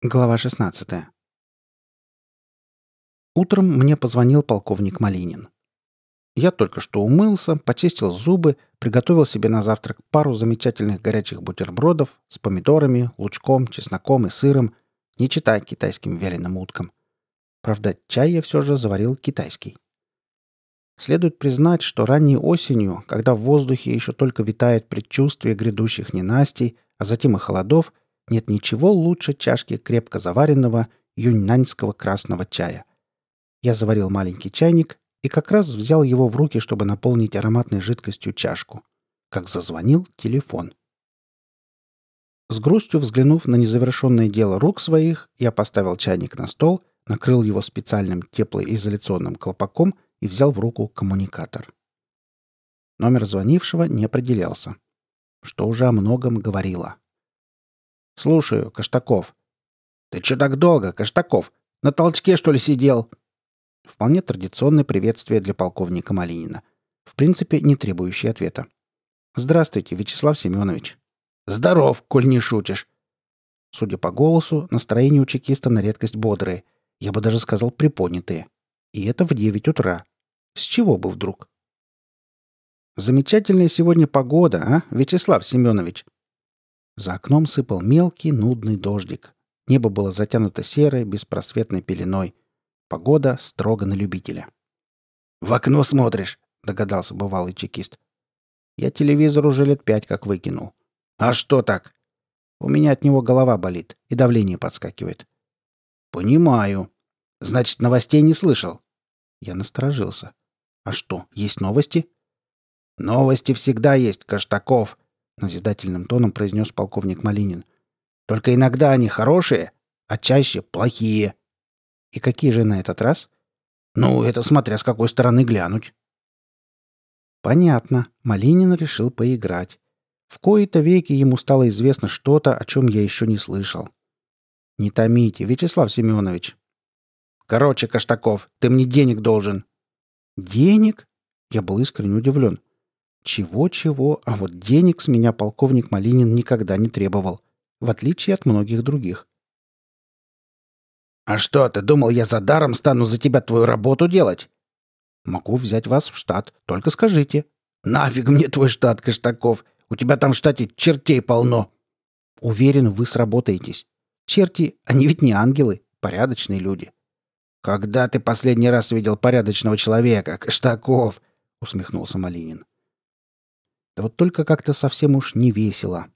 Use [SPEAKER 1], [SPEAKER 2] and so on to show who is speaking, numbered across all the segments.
[SPEAKER 1] Глава 16. Утром мне позвонил полковник Малинин. Я только что умылся, почистил зубы, приготовил себе на завтрак пару замечательных горячих бутербродов с помидорами, лучком, чесноком и сыром, не читая китайским вяленым уткам. Правда, чай я все же заварил китайский. Следует признать, что ранней осенью, когда в воздухе еще только витает предчувствие грядущих ненастий, а затем и холодов, нет ничего лучше чашки крепко заваренного юньнаньского красного чая. Я заварил маленький чайник и как раз взял его в руки, чтобы наполнить ароматной жидкостью чашку. Как зазвонил телефон. С грустью взглянув на незавершенное дело рук своих, я поставил чайник на стол, накрыл его специальным теплоизоляционным колпаком — и взял в руку коммуникатор. Номер звонившего не определялся, что уже о многом говорило. «Слушаю, Каштаков». «Ты че так долго, Каштаков? На толчке, что ли, сидел?» Вполне традиционное приветствие для полковника Малинина. В принципе, не требующий ответа. «Здравствуйте, Вячеслав Семенович».
[SPEAKER 2] «Здоров, коль не шутишь».
[SPEAKER 1] Судя по голосу, настроение у чекиста на редкость бодрые. Я бы даже сказал приподнятые. И это в девять утра. С чего бы вдруг? Замечательная сегодня погода, а, Вячеслав Семенович? За окном сыпал мелкий, нудный дождик. Небо было затянуто серой, беспросветной пеленой. Погода строго на любителя.
[SPEAKER 2] «В окно смотришь», — догадался бывалый чекист.
[SPEAKER 1] «Я телевизор уже лет пять как выкинул».
[SPEAKER 2] «А что так?»
[SPEAKER 1] «У меня от него голова болит и давление подскакивает».
[SPEAKER 2] «Понимаю. Значит, новостей не слышал?»
[SPEAKER 1] Я насторожился. А что, есть новости?
[SPEAKER 2] Новости всегда есть, Каштаков, назидательным тоном произнес полковник Малинин. Только иногда они хорошие, а чаще плохие.
[SPEAKER 1] И какие же на этот раз?
[SPEAKER 2] Ну, это смотря с какой стороны глянуть.
[SPEAKER 1] Понятно. Малинин решил поиграть. В кои-то веки ему стало известно что-то, о чем я еще не слышал. Не томите, Вячеслав Семенович.
[SPEAKER 2] Короче, Каштаков, ты мне денег должен.
[SPEAKER 1] «Денег?» Я был искренне удивлен. Чего-чего, а вот денег с меня полковник Малинин никогда не требовал, в отличие от многих других.
[SPEAKER 2] «А что, ты думал, я за даром стану за тебя твою работу делать?»
[SPEAKER 1] «Могу взять вас в штат, только скажите».
[SPEAKER 2] «Нафиг мне твой штат, Каштаков? У тебя там в штате чертей полно».
[SPEAKER 1] «Уверен, вы сработаетесь. Черти, они ведь не ангелы, порядочные люди.
[SPEAKER 2] «Когда ты последний раз видел порядочного человека, Каштаков?» — усмехнулся Малинин.
[SPEAKER 1] Вот только как-то совсем уж не весело.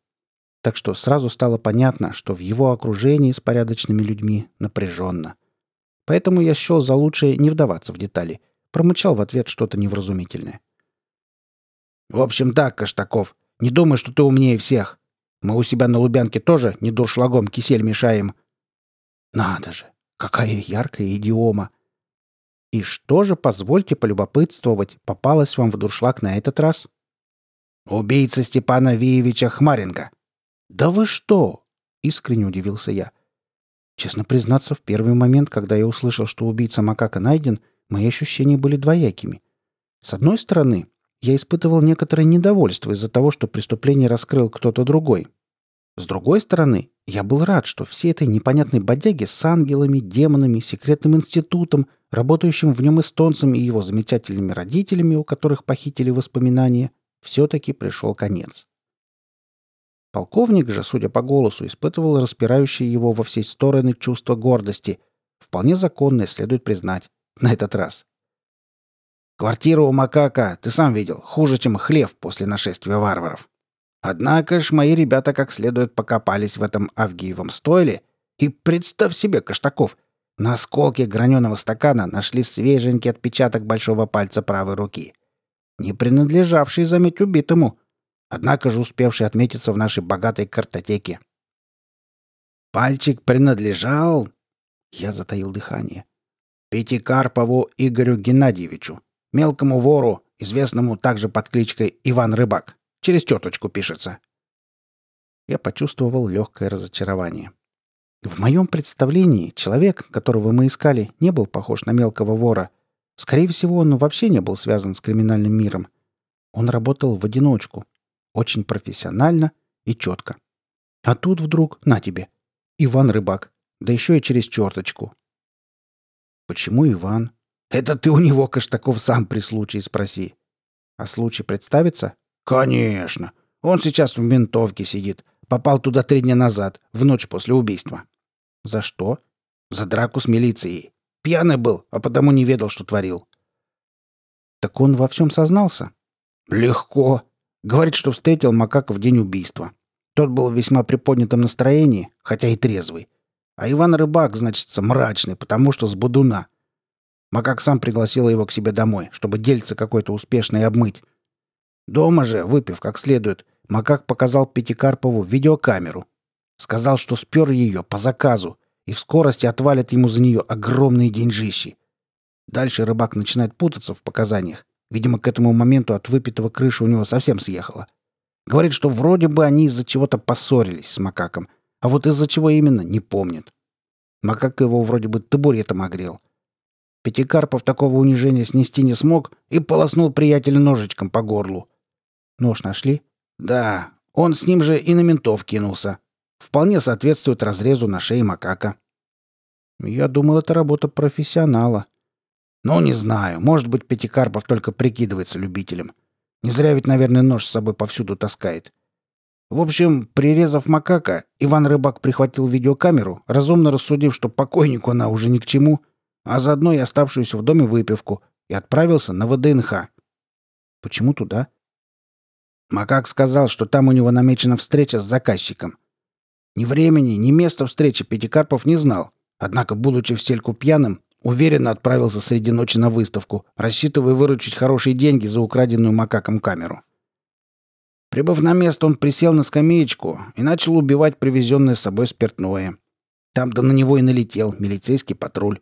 [SPEAKER 1] Так что сразу стало понятно, что в его окружении с порядочными людьми напряженно. Поэтому я счел за лучшее не вдаваться в детали. Промычал в ответ что-то невразумительное.
[SPEAKER 2] «В общем так, Каштаков, не думай, что ты умнее всех. Мы у себя на Лубянке тоже не дуршлагом кисель мешаем».
[SPEAKER 1] «Надо же! Какая яркая идиома! И что же, позвольте полюбопытствовать, попалось вам в дуршлаг на этот раз?
[SPEAKER 2] Убийца Степана Виевича Хмаренко.
[SPEAKER 1] Да вы что? Искренне удивился я. Честно признаться, в первый момент, когда я услышал, что убийца Макака найден, мои ощущения были двоякими. С одной стороны, я испытывал некоторое недовольство из-за того, что преступление раскрыл кто-то другой. С другой стороны, я был рад, что все этой непонятной бодяги с ангелами, демонами, секретным институтом, работающим в нем эстонцем и его замечательными родителями, у которых похитили воспоминания, все-таки пришел конец. Полковник же, судя по голосу, испытывал распирающее его во все стороны чувство гордости. Вполне законное, следует признать. На этот раз.
[SPEAKER 2] «Квартира у макака, ты сам видел, хуже, чем хлев после нашествия варваров. Однако ж мои ребята как следует покопались в этом Авгиевом стойле, и представь себе, Каштаков, на осколке граненого стакана нашли свеженький отпечаток большого пальца правой руки, не принадлежавший, заметь, убитому, однако же успевший отметиться в нашей богатой картотеке. Пальчик принадлежал... Я затаил дыхание. Пятикарпову Игорю Геннадьевичу, мелкому вору, известному также под кличкой Иван Рыбак. Через теточку пишется».
[SPEAKER 1] Я почувствовал легкое разочарование. В моем представлении человек, которого мы искали, не был похож на мелкого вора. Скорее всего, он вообще не был связан с криминальным миром. Он работал в одиночку, очень профессионально и четко. А тут вдруг, на тебе, Иван Рыбак, Да еще и через черточку. Почему Иван?
[SPEAKER 2] Это ты у него, Каштаков, сам при случае спроси.
[SPEAKER 1] А случай представится?
[SPEAKER 2] Конечно. Он сейчас в ментовке сидит. Попал туда три дня назад, в ночь после убийства.
[SPEAKER 1] За что?
[SPEAKER 2] За драку с милицией. Пьяный был, а потому не ведал, что творил.
[SPEAKER 1] Так он во всем сознался?
[SPEAKER 2] Легко. Говорит, что встретил макака в день убийства. Тот был в весьма приподнятом настроении, хотя и трезвый. А Иван Рыбак, значит, мрачный, потому что с Будуна. Макак сам пригласил его к себе домой, чтобы дельце какое-то успешное обмыть. Дома же, выпив как следует, Макак показал Пятикарпову видеокамеру. Сказал, что спер ее по заказу, и в скорости отвалят ему за нее огромные деньжищи. Дальше рыбак начинает путаться в показаниях. Видимо, к этому моменту от выпитого крыша у него совсем съехала. Говорит, что вроде бы они из-за чего-то поссорились с макаком, а вот из-за чего именно, не помнит. Макак его вроде бы табуретом огрел. Пятикарпов такого унижения снести не смог и полоснул приятеля ножичком по горлу.
[SPEAKER 1] Нож нашли?
[SPEAKER 2] Да, он с ним же и на ментов кинулся. Вполне соответствует разрезу на шее макака.
[SPEAKER 1] Я думал, это работа профессионала.
[SPEAKER 2] Ну, не знаю. Может быть, Пятикарпов только прикидывается любителем. Не зря ведь, наверное, нож с собой повсюду таскает. В общем, прирезав макака, Иван Рыбак прихватил видеокамеру, разумно рассудив, что покойнику она уже ни к чему, а заодно и оставшуюся в доме выпивку, и отправился на ВДНХ.
[SPEAKER 1] Почему туда?
[SPEAKER 2] Макак сказал, что там у него намечена встреча с заказчиком. Ни времени, ни места встречи Пятикарпов не знал, однако, будучи в стельку пьяным, Уверенно отправился среди ночи на выставку, рассчитывая выручить хорошие деньги за украденную макаком камеру. Прибыв на место, он присел на скамеечку и начал убивать привезенное с собой спиртное. Там-то на него и налетел милицейский патруль.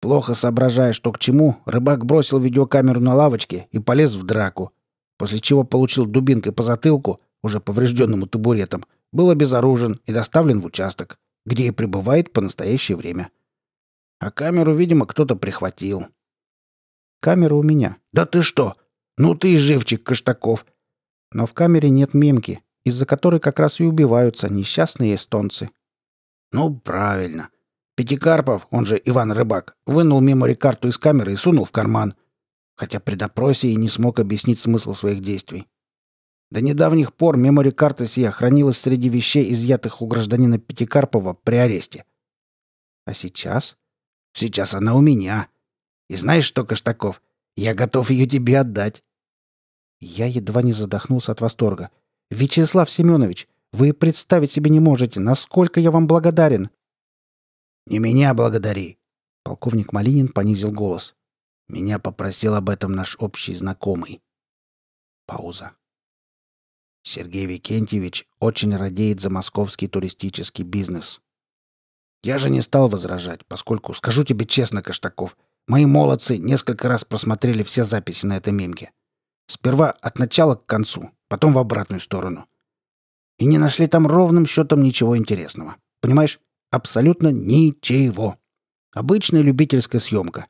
[SPEAKER 2] Плохо соображая, что к чему, рыбак бросил видеокамеру на лавочке и полез в драку, после чего получил дубинкой по затылку, уже поврежденному табуретом, был обезоружен и доставлен в участок, где и пребывает по настоящее время. А камеру, видимо, кто-то прихватил.
[SPEAKER 1] Камера у меня.
[SPEAKER 2] Да ты что? Ну ты и живчик, Каштаков.
[SPEAKER 1] Но в камере нет мемки, из-за которой как раз и убиваются несчастные эстонцы.
[SPEAKER 2] Ну, правильно. Пятикарпов, он же Иван Рыбак, вынул мемори-карту из камеры и сунул в карман. Хотя при допросе и не смог объяснить смысл своих действий. До недавних пор мемори-карта сия хранилась среди вещей, изъятых у гражданина Пятикарпова при аресте.
[SPEAKER 1] А сейчас?
[SPEAKER 2] Сейчас она у меня. И знаешь что, Каштаков, я готов ее тебе отдать».
[SPEAKER 1] Я едва не задохнулся от восторга. «Вячеслав Семенович, вы представить себе не можете, насколько я вам благодарен!»
[SPEAKER 2] «Не меня благодари!» Полковник Малинин понизил голос. «Меня попросил об этом наш общий знакомый». Пауза. Сергей Викентьевич очень радеет за московский туристический бизнес. Я же не стал возражать, поскольку, скажу тебе честно, Каштаков, мои молодцы несколько раз просмотрели все записи на этой мемке. Сперва от начала к концу, потом в обратную сторону. И не нашли там ровным счетом ничего интересного. Понимаешь? Абсолютно ничего. Обычная любительская съемка.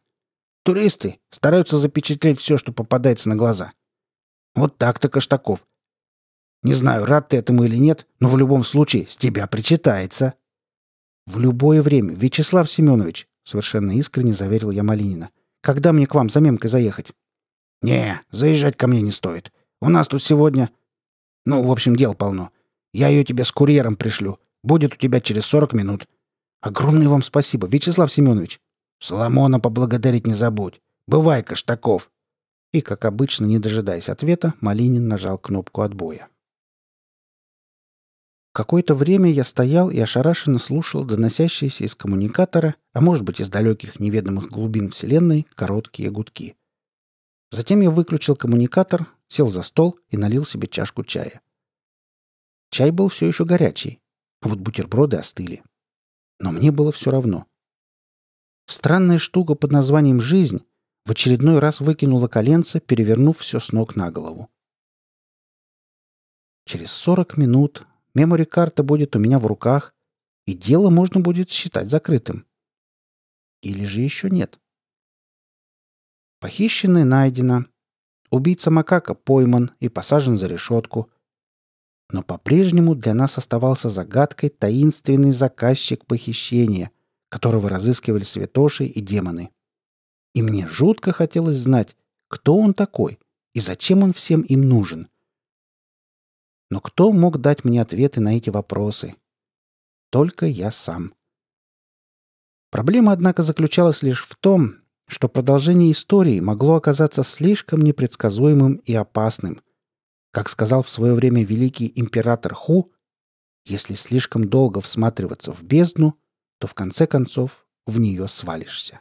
[SPEAKER 2] Туристы стараются запечатлеть все, что попадается на глаза. Вот так-то, Каштаков. Не знаю, рад ты этому или нет, но в любом случае с тебя причитается.
[SPEAKER 1] «В любое время, Вячеслав Семенович», — совершенно искренне заверил я Малинина. «Когда мне к вам за мемкой заехать?»
[SPEAKER 2] «Не, заезжать ко мне не стоит. У нас тут сегодня... Ну, в общем, дел полно. Я ее тебе с курьером пришлю. Будет у тебя через сорок минут».
[SPEAKER 1] «Огромное вам спасибо, Вячеслав Семенович».
[SPEAKER 2] «Соломона поблагодарить не забудь. Бывай, Каштаков».
[SPEAKER 1] И, как обычно, не дожидаясь ответа, Малинин нажал кнопку отбоя. Какое-то время я стоял и ошарашенно слушал доносящиеся из коммуникатора, а может быть из далеких неведомых глубин Вселенной, короткие гудки. Затем я выключил коммуникатор, сел за стол и налил себе чашку чая. Чай был все еще горячий, а вот бутерброды остыли. Но мне было все равно. Странная штука под названием «жизнь» в очередной раз выкинула коленца, перевернув все с ног на голову. Через сорок минут Мемори-карта будет у меня в руках, и дело можно будет считать закрытым. Или же еще нет. Похищенное найдено. Убийца макака пойман и посажен за решетку. Но по-прежнему для нас оставался загадкой таинственный заказчик похищения, которого разыскивали святоши и демоны. И мне жутко хотелось знать, кто он такой и зачем он всем им нужен. Но кто мог дать мне ответы на эти вопросы? Только я сам. Проблема, однако, заключалась лишь в том, что продолжение истории могло оказаться слишком непредсказуемым и опасным. Как сказал в свое время великий император Ху, если слишком долго всматриваться в бездну, то в конце концов в нее свалишься.